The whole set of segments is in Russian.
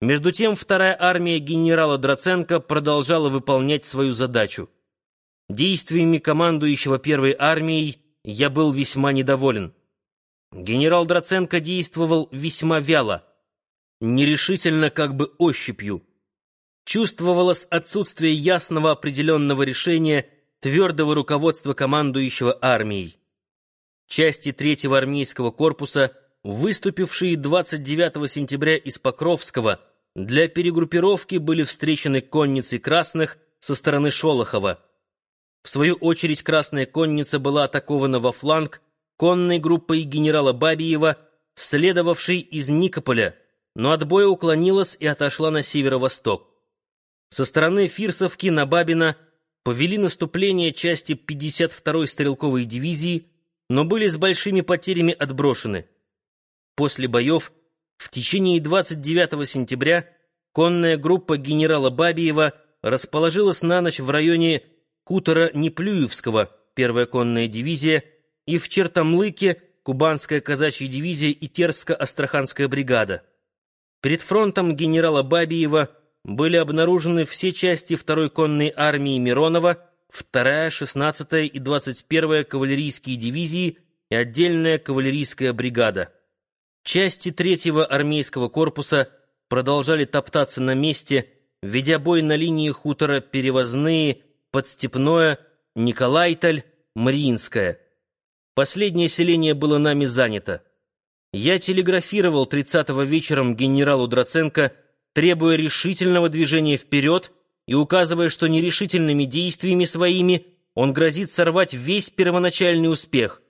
Между тем, вторая армия генерала Драценко продолжала выполнять свою задачу. Действиями командующего первой армией я был весьма недоволен. Генерал Драценко действовал весьма вяло, нерешительно, как бы ощупью. Чувствовалось отсутствие ясного определенного решения твердого руководства командующего армией. Части третьего армейского корпуса — выступившие 29 сентября из Покровского для перегруппировки были встречены конницей красных со стороны Шолохова. В свою очередь Красная конница была атакована во фланг конной группой генерала Бабиева, следовавшей из Никополя, но от боя уклонилась и отошла на северо-восток. Со стороны Фирсовки на Бабина повели наступление части 52-й стрелковой дивизии, но были с большими потерями отброшены. После боев в течение 29 сентября конная группа генерала Бабиева расположилась на ночь в районе Кутора Неплюевского, первая конная дивизия, и в Чертомлыке Кубанская казачья дивизия и Терско-Астраханская бригада. Перед фронтом генерала Бабиева были обнаружены все части второй конной армии Миронова, вторая, шестнадцатая и двадцать первая кавалерийские дивизии и отдельная кавалерийская бригада. Части третьего армейского корпуса продолжали топтаться на месте, ведя бой на линии хутора Перевозные, Подстепное, Николайталь, Мариинское. Последнее селение было нами занято. Я телеграфировал 30-го вечером генералу Драценко, требуя решительного движения вперед и указывая, что нерешительными действиями своими он грозит сорвать весь первоначальный успех.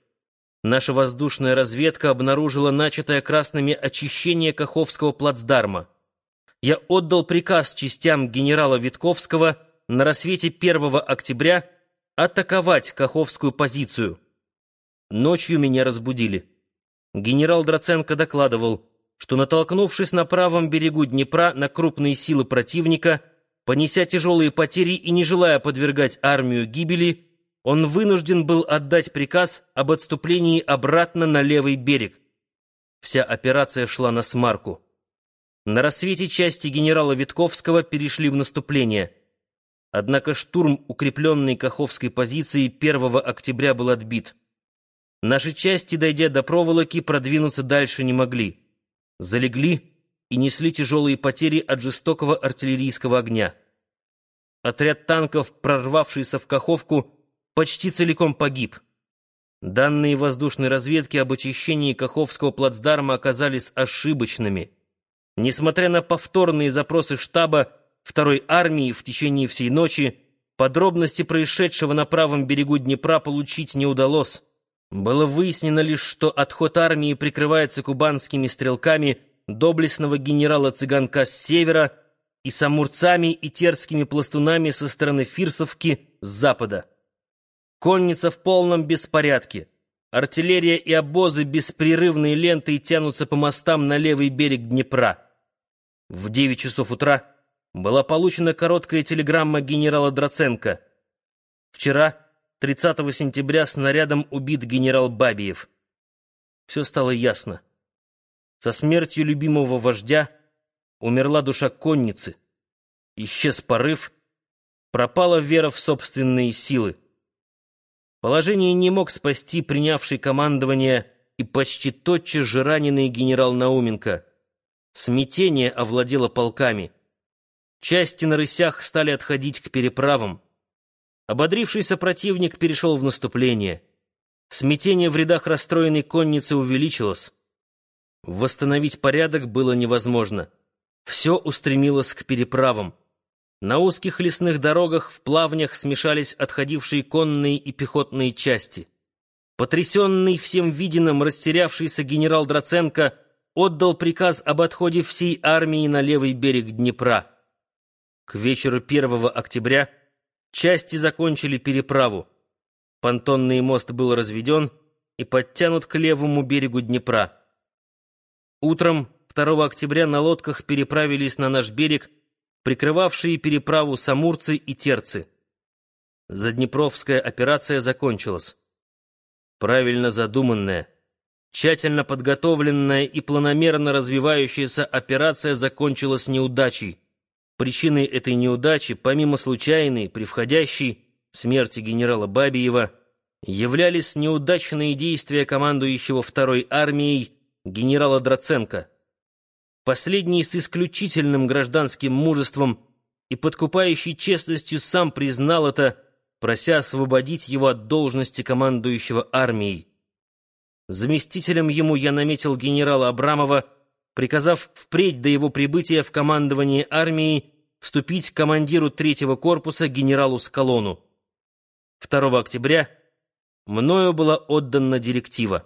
Наша воздушная разведка обнаружила начатое красными очищение Каховского плацдарма. Я отдал приказ частям генерала Витковского на рассвете 1 октября атаковать Каховскую позицию. Ночью меня разбудили. Генерал Драценко докладывал, что, натолкнувшись на правом берегу Днепра на крупные силы противника, понеся тяжелые потери и не желая подвергать армию гибели, он вынужден был отдать приказ об отступлении обратно на левый берег. Вся операция шла на смарку. На рассвете части генерала Витковского перешли в наступление. Однако штурм укрепленной Каховской позиции 1 октября был отбит. Наши части, дойдя до проволоки, продвинуться дальше не могли. Залегли и несли тяжелые потери от жестокого артиллерийского огня. Отряд танков, прорвавшийся в Каховку, почти целиком погиб. Данные воздушной разведки об очищении Каховского плацдарма оказались ошибочными. Несмотря на повторные запросы штаба второй армии в течение всей ночи, подробности происшедшего на правом берегу Днепра получить не удалось. Было выяснено лишь, что отход армии прикрывается кубанскими стрелками доблестного генерала Цыганка с севера и самурцами и терскими пластунами со стороны Фирсовки с запада. Конница в полном беспорядке. Артиллерия и обозы беспрерывной лентой тянутся по мостам на левый берег Днепра. В 9 часов утра была получена короткая телеграмма генерала Драценко. Вчера, 30 сентября, снарядом убит генерал Бабиев. Все стало ясно. Со смертью любимого вождя умерла душа конницы. Исчез порыв, пропала вера в собственные силы. Положение не мог спасти принявший командование и почти тотчас же раненый генерал Науменко. Смятение овладело полками. Части на рысях стали отходить к переправам. Ободрившийся противник перешел в наступление. Смятение в рядах расстроенной конницы увеличилось. Восстановить порядок было невозможно. Все устремилось к переправам. На узких лесных дорогах в плавнях смешались отходившие конные и пехотные части. Потрясенный всем виденным растерявшийся генерал Драценко отдал приказ об отходе всей армии на левый берег Днепра. К вечеру 1 октября части закончили переправу. Понтонный мост был разведен и подтянут к левому берегу Днепра. Утром 2 октября на лодках переправились на наш берег прикрывавшие переправу самурцы и терцы. Заднепровская операция закончилась. Правильно задуманная, Тщательно подготовленная и планомерно развивающаяся операция закончилась неудачей. Причиной этой неудачи, помимо случайной, превходящей смерти генерала Бабиева, являлись неудачные действия командующего второй армией генерала Драценко. Последний с исключительным гражданским мужеством и подкупающей честностью сам признал это, прося освободить его от должности командующего армией. Заместителем ему я наметил генерала Абрамова, приказав впредь до его прибытия в командование армией вступить к командиру третьего корпуса генералу Скалону. 2 октября мною была отдана директива.